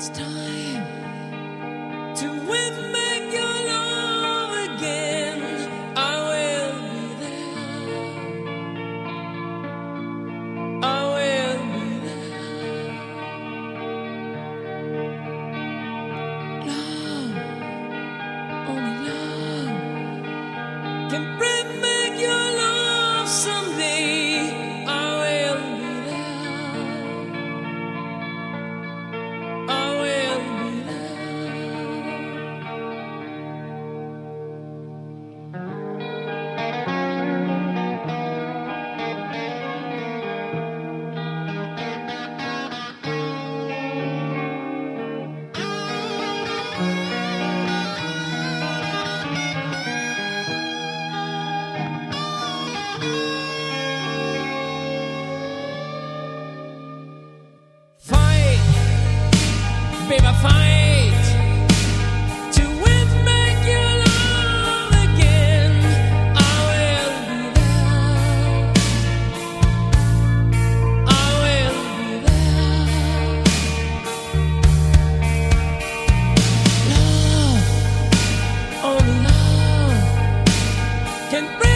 It's time to win back your love again. I will be there. I will be there. Love, only love can bring back your love Some. can.